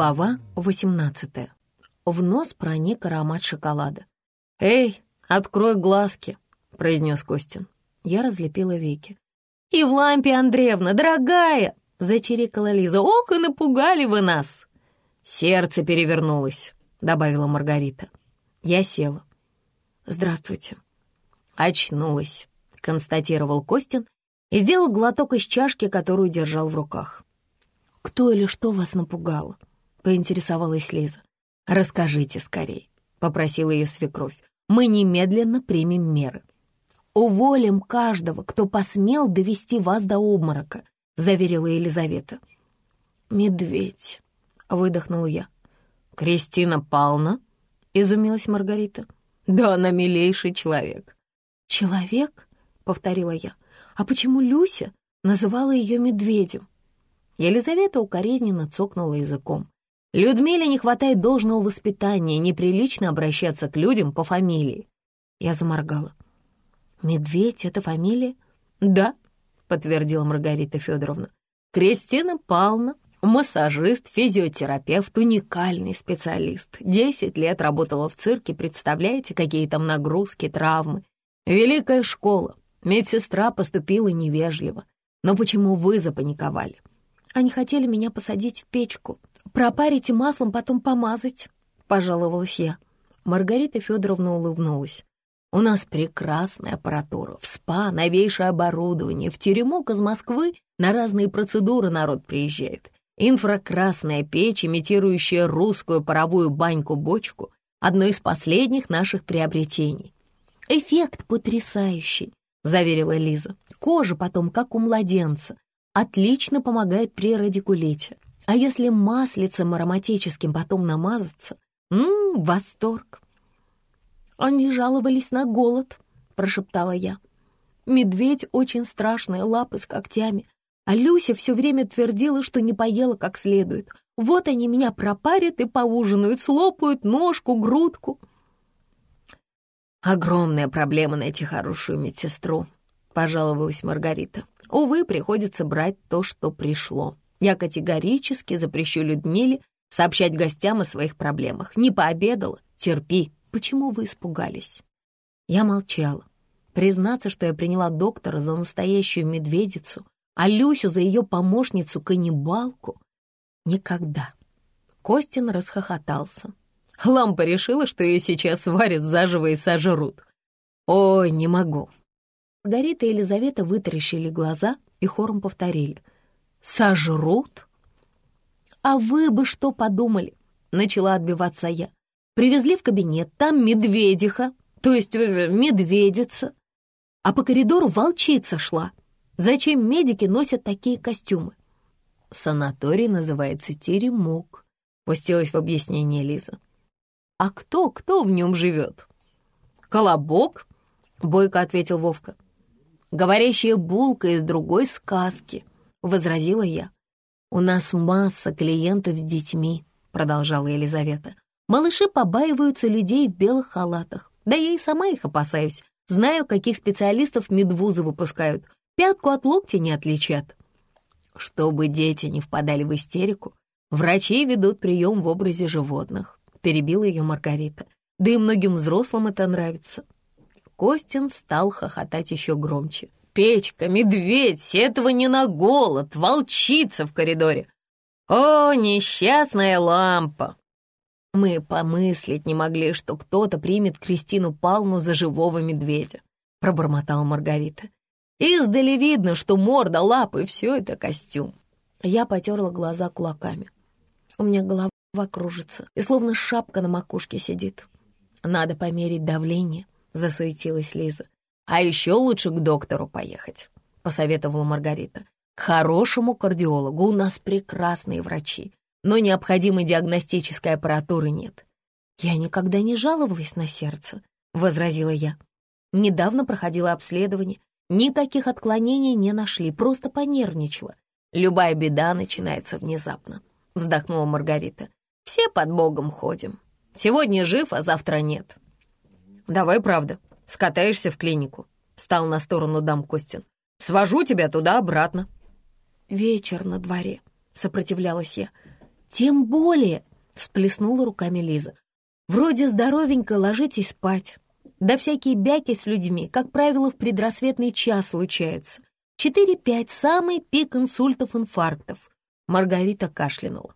Глава 18. В нос проник аромат шоколада. «Эй, открой глазки!» — произнес Костин. Я разлепила веки. «И в лампе, Андреевна, дорогая!» — зачирикала Лиза. «Ох, и напугали вы нас!» «Сердце перевернулось», — добавила Маргарита. Я села. «Здравствуйте». «Очнулась», — констатировал Костин и сделал глоток из чашки, которую держал в руках. «Кто или что вас напугало?» — поинтересовалась Лиза. «Расскажите скорей», — попросила ее свекровь. «Мы немедленно примем меры». «Уволим каждого, кто посмел довести вас до обморока», — заверила Елизавета. «Медведь», — выдохнул я. «Кристина Павловна?» — изумилась Маргарита. «Да она милейший человек». «Человек?» — повторила я. «А почему Люся называла ее медведем?» Елизавета укоризненно цокнула языком. Людмиле не хватает должного воспитания, неприлично обращаться к людям по фамилии. Я заморгала. «Медведь — это фамилия?» «Да», — подтвердила Маргарита Федоровна. «Кристина Павловна, массажист, физиотерапевт, уникальный специалист. Десять лет работала в цирке, представляете, какие там нагрузки, травмы. Великая школа. Медсестра поступила невежливо. Но почему вы запаниковали? Они хотели меня посадить в печку, пропарить и маслом потом помазать», — пожаловалась я. Маргарита Федоровна улыбнулась. «У нас прекрасная аппаратура, в СПА, новейшее оборудование, в теремок из Москвы на разные процедуры народ приезжает. Инфракрасная печь, имитирующая русскую паровую баньку-бочку, одно из последних наших приобретений. Эффект потрясающий, заверила Лиза. Кожа потом, как у младенца, отлично помогает при радикулите. А если маслицем ароматическим потом намазаться, ммм, восторг. Они жаловались на голод, прошептала я. Медведь очень страшный, лапы с когтями. А Люся все время твердила, что не поела как следует. Вот они меня пропарят и поужинают, слопают ножку, грудку. Огромная проблема найти хорошую медсестру, — пожаловалась Маргарита. «Увы, приходится брать то, что пришло. Я категорически запрещу Людмиле сообщать гостям о своих проблемах. Не пообедала? Терпи. Почему вы испугались?» Я молчала. Признаться, что я приняла доктора за настоящую медведицу, а Люсю за ее помощницу-каннибалку? Никогда. Костин расхохотался. Лампа решила, что ее сейчас сварят заживо и сожрут. «Ой, не могу. Маргарита и Елизавета вытаращили глаза и хором повторили. «Сожрут?» «А вы бы что подумали?» — начала отбиваться я. «Привезли в кабинет, там медведиха, то есть э, медведица, а по коридору волчица шла. Зачем медики носят такие костюмы?» «Санаторий называется теремок», — пустилась в объяснение Лиза. «А кто, кто в нем живет?» «Колобок», — бойко ответил Вовка говорящая булка из другой сказки», — возразила я. «У нас масса клиентов с детьми», — продолжала Елизавета. «Малыши побаиваются людей в белых халатах. Да я и сама их опасаюсь. Знаю, каких специалистов медвузы выпускают. Пятку от локтя не отличат». Чтобы дети не впадали в истерику, врачи ведут прием в образе животных, перебила ее Маргарита. Да и многим взрослым это нравится. Костин стал хохотать еще громче. «Печка, медведь, не на голод, волчица в коридоре! О, несчастная лампа!» Мы помыслить не могли, что кто-то примет Кристину Палну за живого медведя, пробормотала Маргарита. Издали видно, что морда, лапы — все это костюм. Я потерла глаза кулаками. У меня голова кружится, и словно шапка на макушке сидит. Надо померить давление, — засуетилась Лиза. «А еще лучше к доктору поехать», — посоветовала Маргарита. «К хорошему кардиологу у нас прекрасные врачи, но необходимой диагностической аппаратуры нет». «Я никогда не жаловалась на сердце», — возразила я. «Недавно проходила обследование, никаких отклонений не нашли, просто понервничала. Любая беда начинается внезапно», — вздохнула Маргарита. «Все под Богом ходим. Сегодня жив, а завтра нет. «Давай, правда, скатаешься в клинику», — встал на сторону дам Костин. «Свожу тебя туда-обратно». «Вечер на дворе», — сопротивлялась я. Тем более, всплеснула руками Лиза. Вроде здоровенько ложитесь спать. Да всякие бяки с людьми, как правило, в предрассветный час случаются. Четыре-пять — самый пик инсультов, инфарктов. Маргарита кашлянула.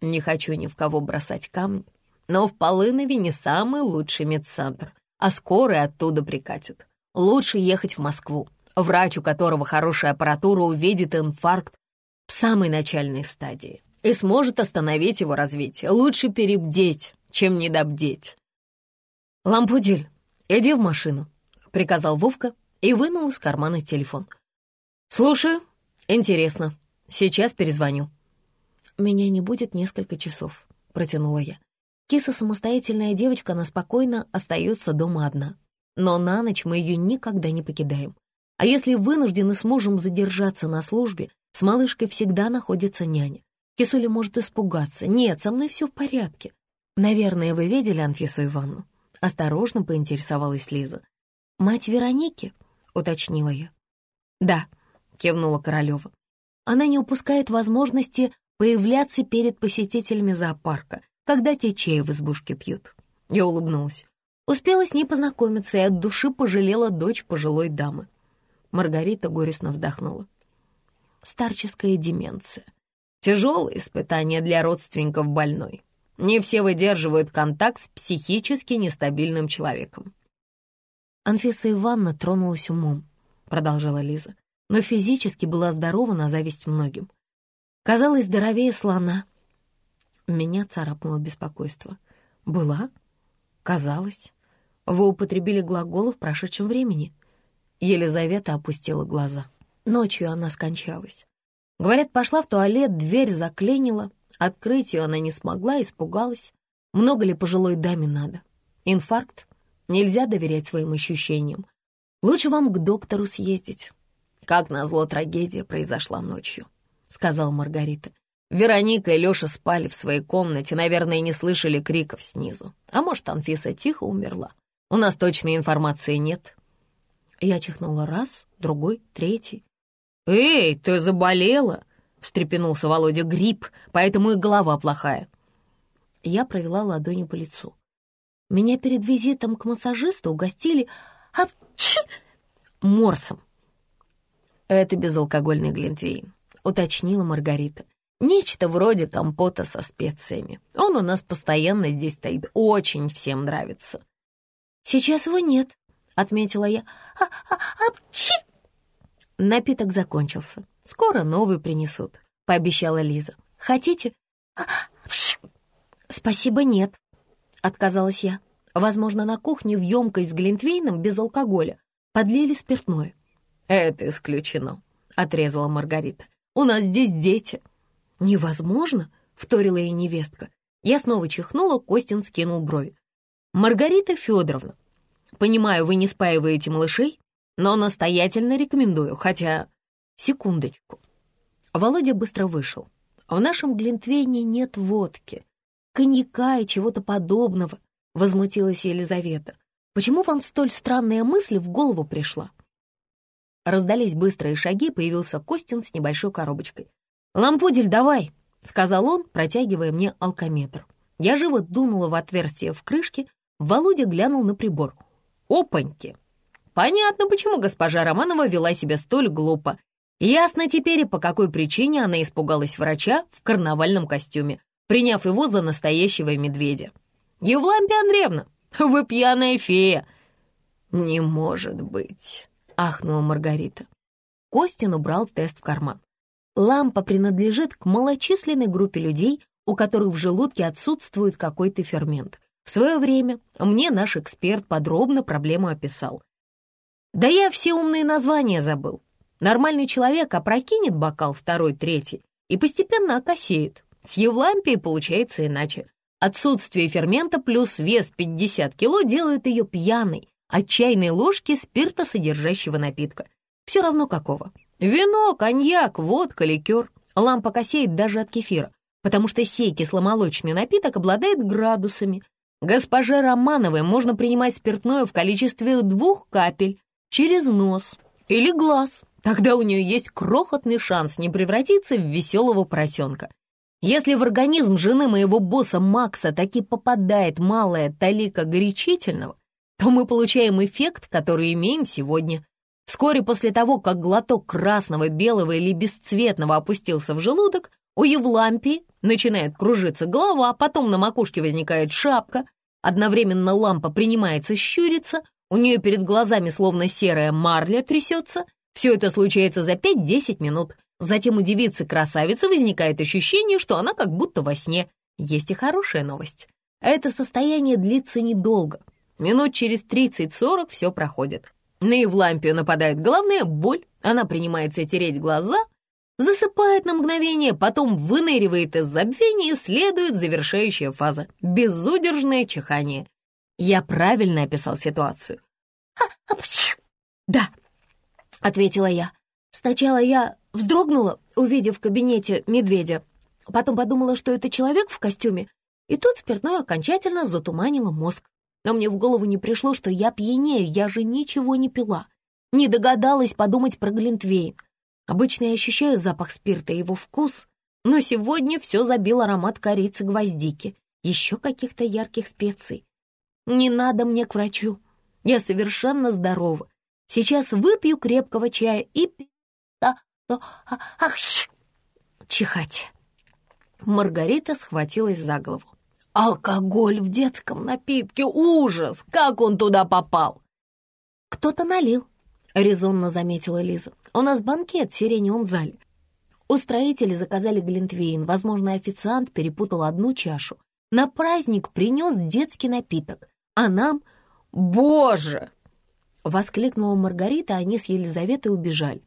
Не хочу ни в кого бросать камни, но в Полынове не самый лучший медцентр, а скорый оттуда прикатит. Лучше ехать в Москву. Врач, у которого хорошая аппаратура, увидит инфаркт в самой начальной стадии и сможет остановить его развитие. Лучше перебдеть, чем недобдеть. «Лампудиль, иди в машину», — приказал Вовка и вынул из кармана телефон. «Слушаю. Интересно. Сейчас перезвоню». «Меня не будет несколько часов», — протянула я. Киса самостоятельная девочка, она спокойно остается дома одна. Но на ночь мы ее никогда не покидаем. А если вынуждены с мужем задержаться на службе, с малышкой всегда находится няня. Кисуля может испугаться. Нет, со мной все в порядке. Наверное, вы видели Анфису Ивановну? Осторожно поинтересовалась Лиза. Мать Вероники? Уточнила я. Да, кивнула Королева. Она не упускает возможности появляться перед посетителями зоопарка, когда те чай в избушке пьют. Я улыбнулась. Успела с ней познакомиться и от души пожалела дочь пожилой дамы. Маргарита горестно вздохнула. Старческая деменция. Тяжелое испытание для родственников больной. Не все выдерживают контакт с психически нестабильным человеком. Анфиса Ивановна тронулась умом, продолжала Лиза, но физически была здорова на зависть многим. Казалось, здоровее слона. Меня царапнуло беспокойство. Была? Казалось. Вы употребили глаголы в прошедшем времени. Елизавета опустила глаза. Ночью она скончалась. Говорят, пошла в туалет, дверь заклинила. Открыть ее она не смогла, испугалась. Много ли пожилой даме надо? Инфаркт? Нельзя доверять своим ощущениям. Лучше вам к доктору съездить. Как назло, трагедия произошла ночью, сказала Маргарита. Вероника и Леша спали в своей комнате, наверное, не слышали криков снизу. А может, Анфиса тихо умерла. У нас точной информации нет. Я чихнула раз, другой, третий. «Эй, ты заболела?» — встрепенулся Володя. «Грипп, поэтому и голова плохая». Я провела ладонью по лицу. Меня перед визитом к массажисту угостили апчи, морсом. «Это безалкогольный глинтвейн», — уточнила Маргарита. «Нечто вроде компота со специями. Он у нас постоянно здесь стоит, очень всем нравится». «Сейчас его нет», отметила я. А, а, апчи! Напиток закончился. Скоро новый принесут, пообещала Лиза. Хотите? А, Спасибо, нет, отказалась я. Возможно, на кухне в емкость с глинтвейном без алкоголя подлили спиртное. Это исключено, отрезала Маргарита. У нас здесь дети. Невозможно, вторила ей невестка. Я снова чихнула, Костин скинул брови. Маргарита Федоровна, Понимаю, вы не спаиваете малышей, но настоятельно рекомендую, хотя... Секундочку. Володя быстро вышел. В нашем Глинтвейне нет водки, коньяка и чего-то подобного, возмутилась Елизавета. Почему вам столь странная мысль в голову пришла? Раздались быстрые шаги, появился Костин с небольшой коробочкой. «Лампудель, давай!» — сказал он, протягивая мне алкометр. Я живо дунула в отверстие в крышке, Володя глянул на прибор — Опаньки! Понятно, почему госпожа Романова вела себя столь глупо. Ясно теперь, по какой причине она испугалась врача в карнавальном костюме, приняв его за настоящего медведя. «Евлампия Андреевна, вы пьяная фея!» «Не может быть!» — ахнула Маргарита. Костин убрал тест в карман. Лампа принадлежит к малочисленной группе людей, у которых в желудке отсутствует какой-то фермент. В свое время мне наш эксперт подробно проблему описал. Да я все умные названия забыл. Нормальный человек опрокинет бокал второй, третий и постепенно окосеет. С Евлампией получается иначе. Отсутствие фермента плюс вес 50 кило делает ее пьяной от чайной ложки спиртосодержащего напитка. Все равно какого. Вино, коньяк, водка, ликер. Лампа косеет даже от кефира, потому что сей кисломолочный напиток обладает градусами, Госпоже Романовой можно принимать спиртное в количестве двух капель через нос или глаз. Тогда у нее есть крохотный шанс не превратиться в веселого поросенка. Если в организм жены моего босса Макса таки попадает малая талика горячительного, то мы получаем эффект, который имеем сегодня. Вскоре после того, как глоток красного, белого или бесцветного опустился в желудок, у Евлампии начинает кружиться голова, потом на макушке возникает шапка, одновременно лампа принимается щуриться, у нее перед глазами словно серая марля трясется. Все это случается за 5-10 минут. Затем у девицы-красавицы возникает ощущение, что она как будто во сне. Есть и хорошая новость. Это состояние длится недолго. Минут через 30-40 все проходит. На Евлампию нападает головная боль, она принимается тереть глаза, засыпает на мгновение, потом выныривает из забвения и следует завершающая фаза — безудержное чихание. Я правильно описал ситуацию. «А, а «Да», — ответила я. Сначала я вздрогнула, увидев в кабинете медведя. Потом подумала, что это человек в костюме, и тут спиртное окончательно затуманило мозг. Но мне в голову не пришло, что я пьянею, я же ничего не пила. Не догадалась подумать про Глинтвейн. Обычно я ощущаю запах спирта и его вкус, но сегодня все забил аромат корицы гвоздики, еще каких-то ярких специй. Не надо мне к врачу. Я совершенно здорова. Сейчас выпью крепкого чая и... А, а, ах, чихать. Маргарита схватилась за голову. Алкоголь в детском напитке! Ужас! Как он туда попал? Кто-то налил, резонно заметила Лиза. У нас банкет в сиреневом зале. Устроители заказали глинтвейн. Возможно, официант перепутал одну чашу. На праздник принес детский напиток, а нам... Боже! Воскликнула Маргарита, они с Елизаветой убежали.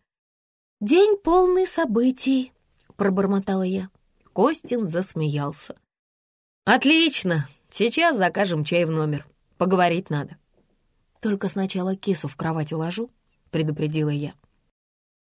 «День полный событий», — пробормотала я. Костин засмеялся. «Отлично! Сейчас закажем чай в номер. Поговорить надо». «Только сначала кису в кровать уложу», — предупредила я.